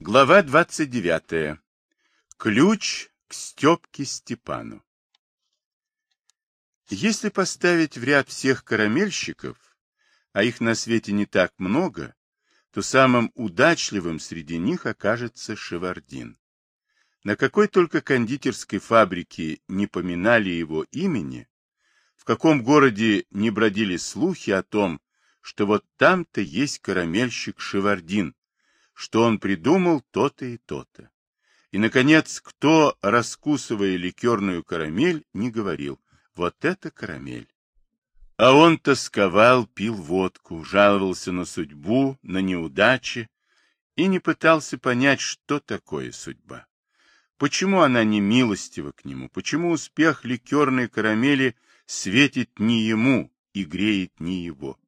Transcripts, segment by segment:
Глава 29. Ключ к Степке Степану. Если поставить в ряд всех карамельщиков, а их на свете не так много, то самым удачливым среди них окажется Шевардин. На какой только кондитерской фабрике не поминали его имени, в каком городе не бродили слухи о том, что вот там-то есть карамельщик Шевардин, что он придумал то-то и то-то. И, наконец, кто, раскусывая ликерную карамель, не говорил «вот это карамель». А он тосковал, пил водку, жаловался на судьбу, на неудачи и не пытался понять, что такое судьба. Почему она не милостива к нему, почему успех ликерной карамели светит не ему и греет не его.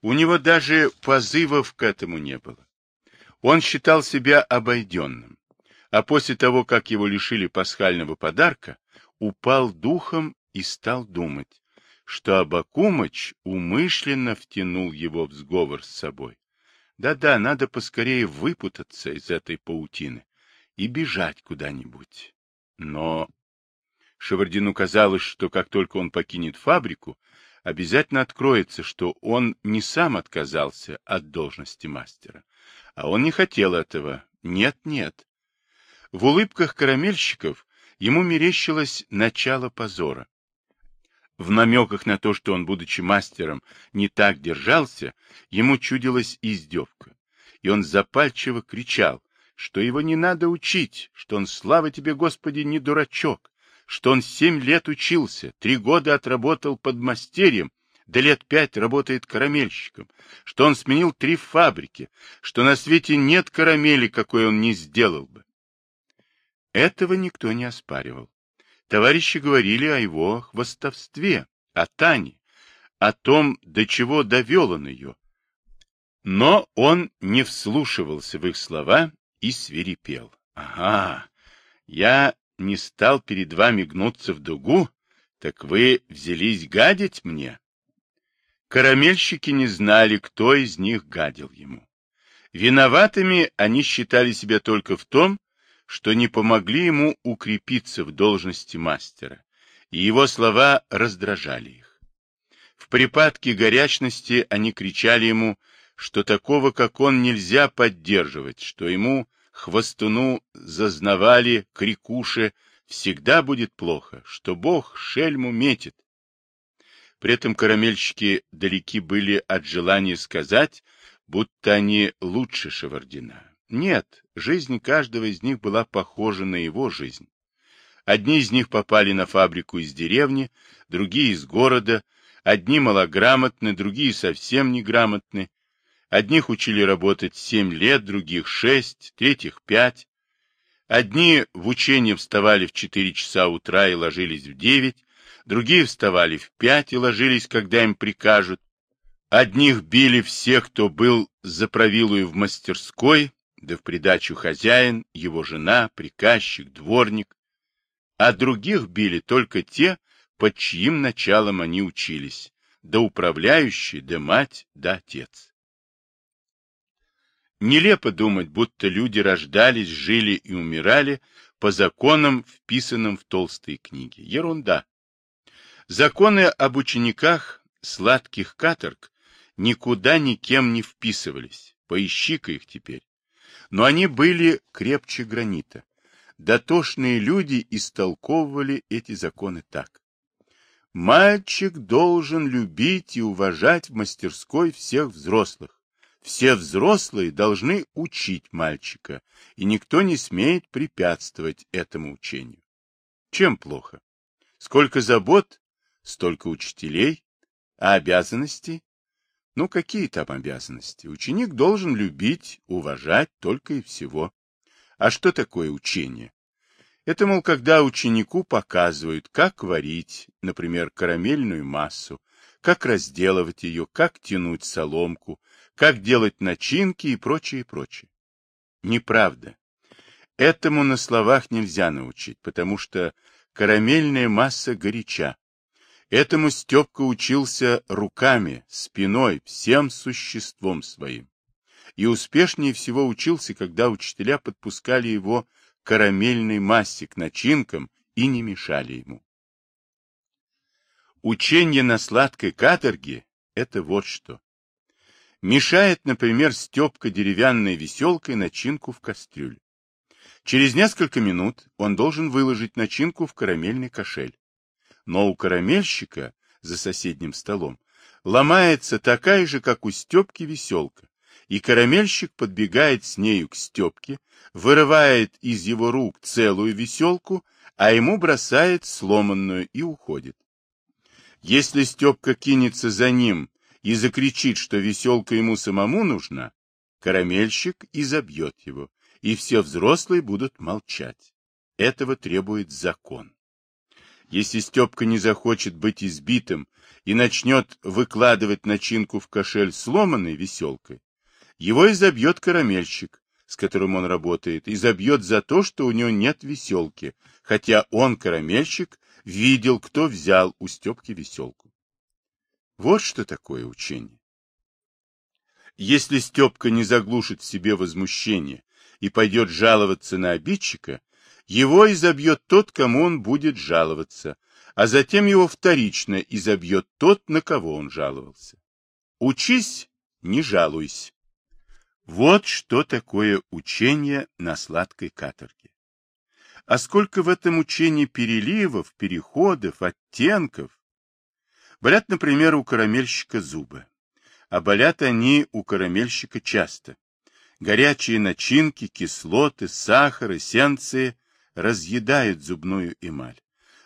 У него даже позывов к этому не было. Он считал себя обойденным, а после того, как его лишили пасхального подарка, упал духом и стал думать, что Абакумыч умышленно втянул его в сговор с собой. Да-да, надо поскорее выпутаться из этой паутины и бежать куда-нибудь. Но Шевардину казалось, что как только он покинет фабрику, обязательно откроется, что он не сам отказался от должности мастера, а он не хотел этого. Нет, нет. В улыбках карамельщиков ему мерещилось начало позора. В намеках на то, что он, будучи мастером, не так держался, ему чудилась издевка. И он запальчиво кричал, что его не надо учить, что он, слава тебе, Господи, не дурачок, что он семь лет учился, три года отработал под мастерьем, до лет пять работает карамельщиком, что он сменил три фабрики, что на свете нет карамели, какой он не сделал бы. Этого никто не оспаривал. Товарищи говорили о его хвостовстве, о Тане, о том, до чего довел он ее. Но он не вслушивался в их слова и свирепел. Ага, я не стал перед вами гнуться в дугу, так вы взялись гадить мне? Карамельщики не знали, кто из них гадил ему. Виноватыми они считали себя только в том, что не помогли ему укрепиться в должности мастера, и его слова раздражали их. В припадке горячности они кричали ему, что такого, как он, нельзя поддерживать, что ему, хвостуну, зазнавали, крикуше, всегда будет плохо, что Бог шельму метит, при этом карамельщики далеки были от желания сказать, будто они лучше Шевардина. Нет, жизнь каждого из них была похожа на его жизнь. Одни из них попали на фабрику из деревни, другие из города, одни малограмотны, другие совсем неграмотны. Одних учили работать семь лет, других шесть, третьих пять. Одни в учение вставали в четыре часа утра и ложились в девять, другие вставали в пять и ложились, когда им прикажут. Одних били все, кто был за правилую в мастерской, да в придачу хозяин, его жена, приказчик, дворник, а других били только те, под чьим началом они учились, да управляющий, да мать, да отец. Нелепо думать, будто люди рождались, жили и умирали по законам, вписанным в толстые книги. Ерунда. Законы об учениках сладких каторг никуда никем не вписывались, поищи-ка их теперь. Но они были крепче гранита. Дотошные люди истолковывали эти законы так. Мальчик должен любить и уважать в мастерской всех взрослых. Все взрослые должны учить мальчика, и никто не смеет препятствовать этому учению. Чем плохо? Сколько забот столько учителей, а обязанности? Ну, какие там обязанности? Ученик должен любить, уважать только и всего. А что такое учение? Это, мол, когда ученику показывают, как варить, например, карамельную массу, как разделывать ее, как тянуть соломку, как делать начинки и прочее, прочее. Неправда. Этому на словах нельзя научить, потому что карамельная масса горяча, Этому Степка учился руками, спиной, всем существом своим. и успешнее всего учился, когда учителя подпускали его карамельной массе к начинкам и не мешали ему. Учение на сладкой каторге – это вот что. Мешает, например, Степка деревянной веселкой начинку в кастрюль. Через несколько минут он должен выложить начинку в карамельный кошель. Но у карамельщика за соседним столом ломается такая же, как у Степки, веселка, и карамельщик подбегает с нею к Степке, вырывает из его рук целую веселку, а ему бросает сломанную и уходит. Если Степка кинется за ним и закричит, что веселка ему самому нужна, карамельщик изобьет его, и все взрослые будут молчать. Этого требует закон. Если Степка не захочет быть избитым и начнет выкладывать начинку в кошель сломанной веселкой, его изобьет карамельщик, с которым он работает, изобьет за то, что у него нет веселки, хотя он, карамельщик, видел, кто взял у Степки веселку. Вот что такое учение. Если Степка не заглушит в себе возмущение и пойдет жаловаться на обидчика, его изобьет тот, кому он будет жаловаться, а затем его вторично изобьет тот, на кого он жаловался. Учись, не жалуйся. Вот что такое учение на сладкой каторге. А сколько в этом учении переливов, переходов, оттенков. Болят, например, у карамельщика зубы. А болят они у карамельщика часто. Горячие начинки, кислоты, сахар, эссенции разъедают зубную эмаль.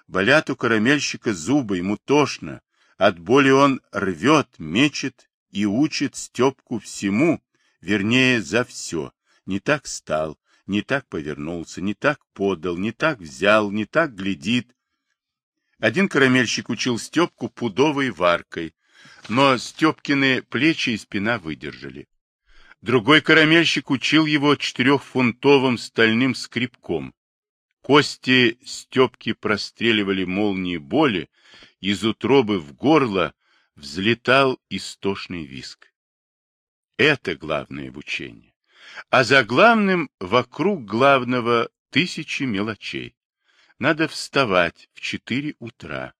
Болят у карамельщика зубы, ему тошно. От боли он рвет, мечет и учит Степку всему, вернее, за все. Не так стал, не так повернулся, не так подал, не так взял, не так глядит. Один карамельщик учил Степку пудовой варкой, но Степкины плечи и спина выдержали. Другой карамельщик учил его четырехфунтовым стальным скребком. Кости Степки простреливали молнии боли, из утробы в горло взлетал истошный виск. Это главное в учении. А за главным вокруг главного тысячи мелочей. Надо вставать в четыре утра,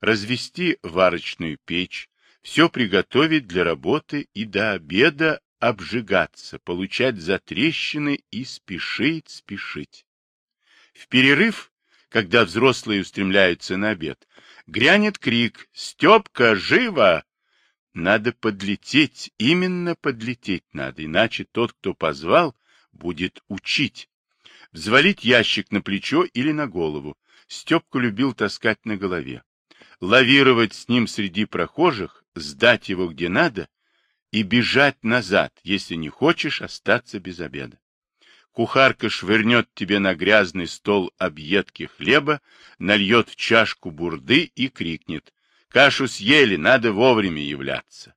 развести варочную печь, все приготовить для работы и до обеда обжигаться, получать затрещины и спешить, спешить. В перерыв, когда взрослые устремляются на обед, грянет крик «Степка, живо!» Надо подлететь, именно подлететь надо, иначе тот, кто позвал, будет учить. Взвалить ящик на плечо или на голову. Степка любил таскать на голове. Лавировать с ним среди прохожих, сдать его где надо и бежать назад, если не хочешь остаться без обеда. Кухарка швырнет тебе на грязный стол объедки хлеба, нальет в чашку бурды и крикнет. Кашу съели, надо вовремя являться.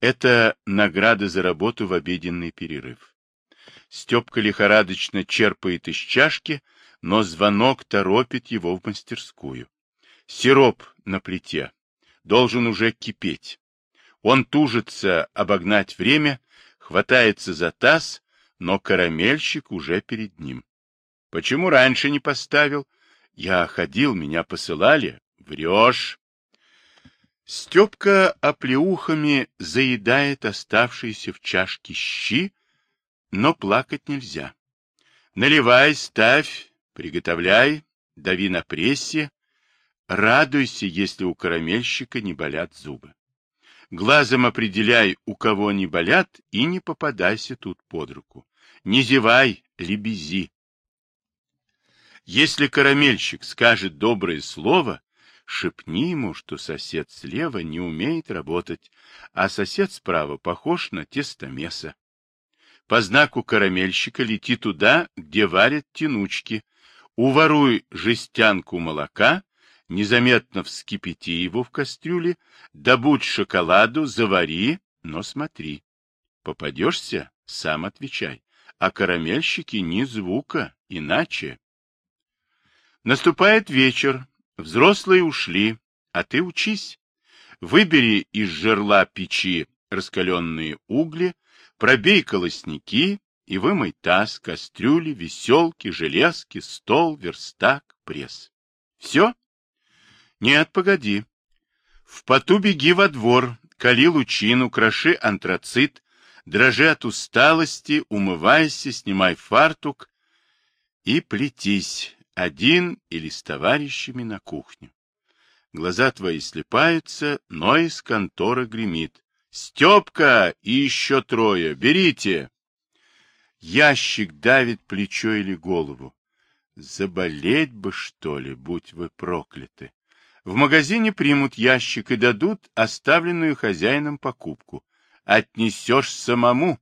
Это награда за работу в обеденный перерыв. Степка лихорадочно черпает из чашки, но звонок торопит его в мастерскую. Сироп на плите. Должен уже кипеть. Он тужится обогнать время, хватается за таз, но карамельщик уже перед ним. Почему раньше не поставил? Я ходил, меня посылали. Врешь. Степка оплеухами заедает оставшиеся в чашке щи, но плакать нельзя. Наливай, ставь, приготовляй, дави на прессе, радуйся, если у карамельщика не болят зубы. Глазом определяй, у кого они болят, и не попадайся тут под руку. Не зевай, лебези. Если карамельщик скажет доброе слово, Шепни ему, что сосед слева не умеет работать, а сосед справа похож на тестомеса. По знаку карамельщика лети туда, где варят тянучки. Уворуй жестянку молока, незаметно вскипяти его в кастрюле, добудь шоколаду, завари, но смотри. Попадешься, сам отвечай. А карамельщики ни звука, иначе. Наступает вечер, Взрослые ушли, а ты учись. Выбери из жерла печи раскаленные угли, Пробей колосники и вымой таз, кастрюли, веселки, железки, стол, верстак, пресс. Все? Нет, погоди. В поту беги во двор, кали лучину, кроши антрацит, дрожи от усталости, умывайся, снимай фартук и плетись один или с товарищами на кухню. Глаза твои слепаются, но из конторы гремит. Степка и еще трое, берите. Ящик давит плечо или голову. Заболеть бы, что ли, будь вы прокляты. В магазине примут ящик и дадут оставленную хозяином покупку. Отнесешь самому.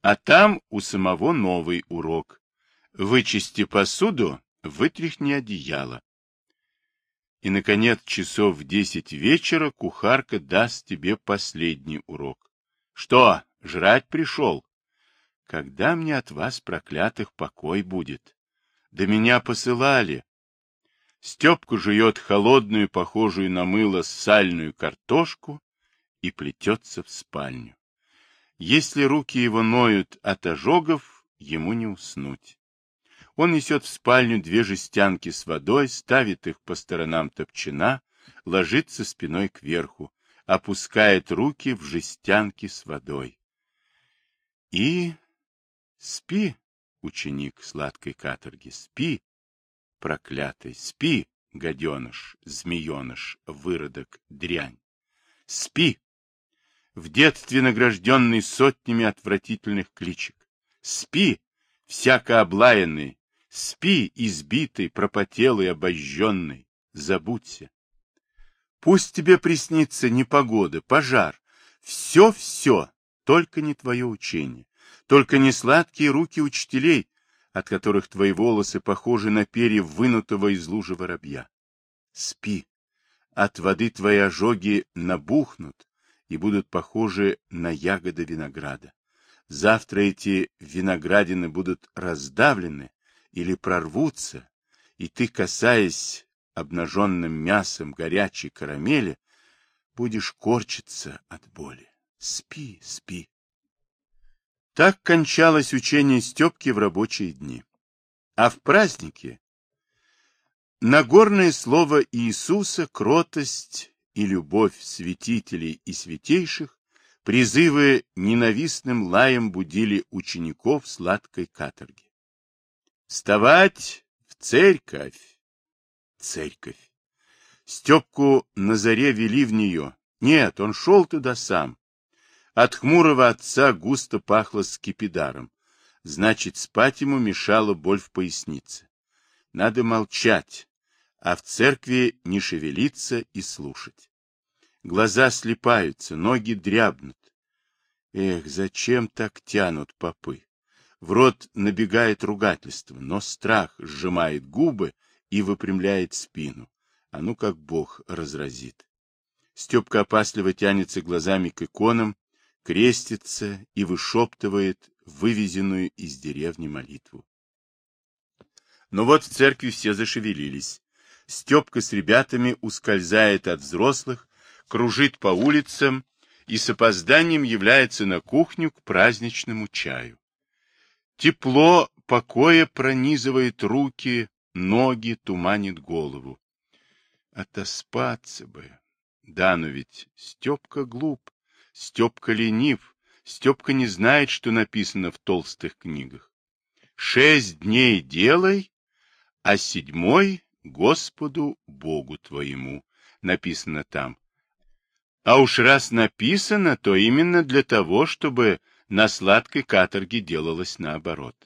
А там у самого новый урок. Вычисти посуду, вытряхни одеяло. И, наконец, часов в десять вечера кухарка даст тебе последний урок. Что, жрать пришел? Когда мне от вас, проклятых, покой будет? Да меня посылали. Степка жует холодную, похожую на мыло, сальную картошку и плетется в спальню. Если руки его ноют от ожогов, ему не уснуть. Он несет в спальню две жестянки с водой, ставит их по сторонам топчина, ложится спиной кверху, опускает руки в жестянки с водой. И спи, ученик сладкой каторги, спи, проклятый, спи, гаденыш, змееныш, выродок, дрянь. Спи, в детстве награжденный сотнями отвратительных кличек. Спи, всяко облаянный, Спи, избитый, пропотелый, обожженный, забудься. Пусть тебе приснится непогода, пожар, все-все, только не твое учение, только не сладкие руки учителей, от которых твои волосы похожи на перья вынутого из лужи воробья. Спи, от воды твои ожоги набухнут и будут похожи на ягоды винограда. Завтра эти виноградины будут раздавлены, или прорвутся, и ты, касаясь обнаженным мясом горячей карамели, будешь корчиться от боли. Спи, спи. Так кончалось учение Степки в рабочие дни. А в празднике Нагорное слово Иисуса, кротость и любовь святителей и святейших, призывы ненавистным лаем будили учеников сладкой каторги. Вставать в церковь. Церковь. Степку на заре вели в нее. Нет, он шел туда сам. От хмурого отца густо пахло скипидаром. Значит, спать ему мешала боль в пояснице. Надо молчать, а в церкви не шевелиться и слушать. Глаза слепаются, ноги дрябнут. Эх, зачем так тянут попы? В рот набегает ругательство, но страх сжимает губы и выпрямляет спину. А ну как Бог разразит. Степка опасливо тянется глазами к иконам, крестится и вышептывает вывезенную из деревни молитву. Но вот в церкви все зашевелились. Степка с ребятами ускользает от взрослых, кружит по улицам и с опозданием является на кухню к праздничному чаю. Тепло покоя пронизывает руки, ноги туманит голову. Отоспаться бы. Да, но ведь Степка глуп, Степка ленив, Степка не знает, что написано в толстых книгах. Шесть дней делай, а седьмой Господу Богу твоему, написано там. А уж раз написано, то именно для того, чтобы на сладкой каторге делалось наоборот.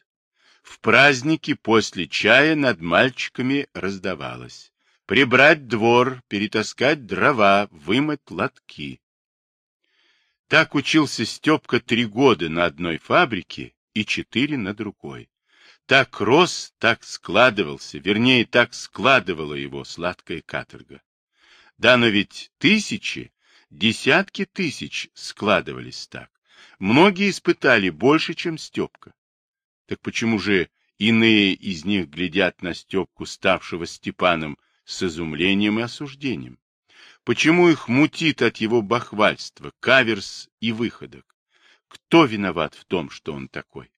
В праздники после чая над мальчиками раздавалось. Прибрать двор, перетаскать дрова, вымыть лотки. Так учился Степка три года на одной фабрике и четыре на другой. Так рос, так складывался, вернее, так складывала его сладкая каторга. Да, но ведь тысячи, десятки тысяч складывались так. Многие испытали больше, чем Степка. Так почему же иные из них глядят на Степку, ставшего Степаном, с изумлением и осуждением? Почему их мутит от его бахвальства, каверс и выходок? Кто виноват в том, что он такой?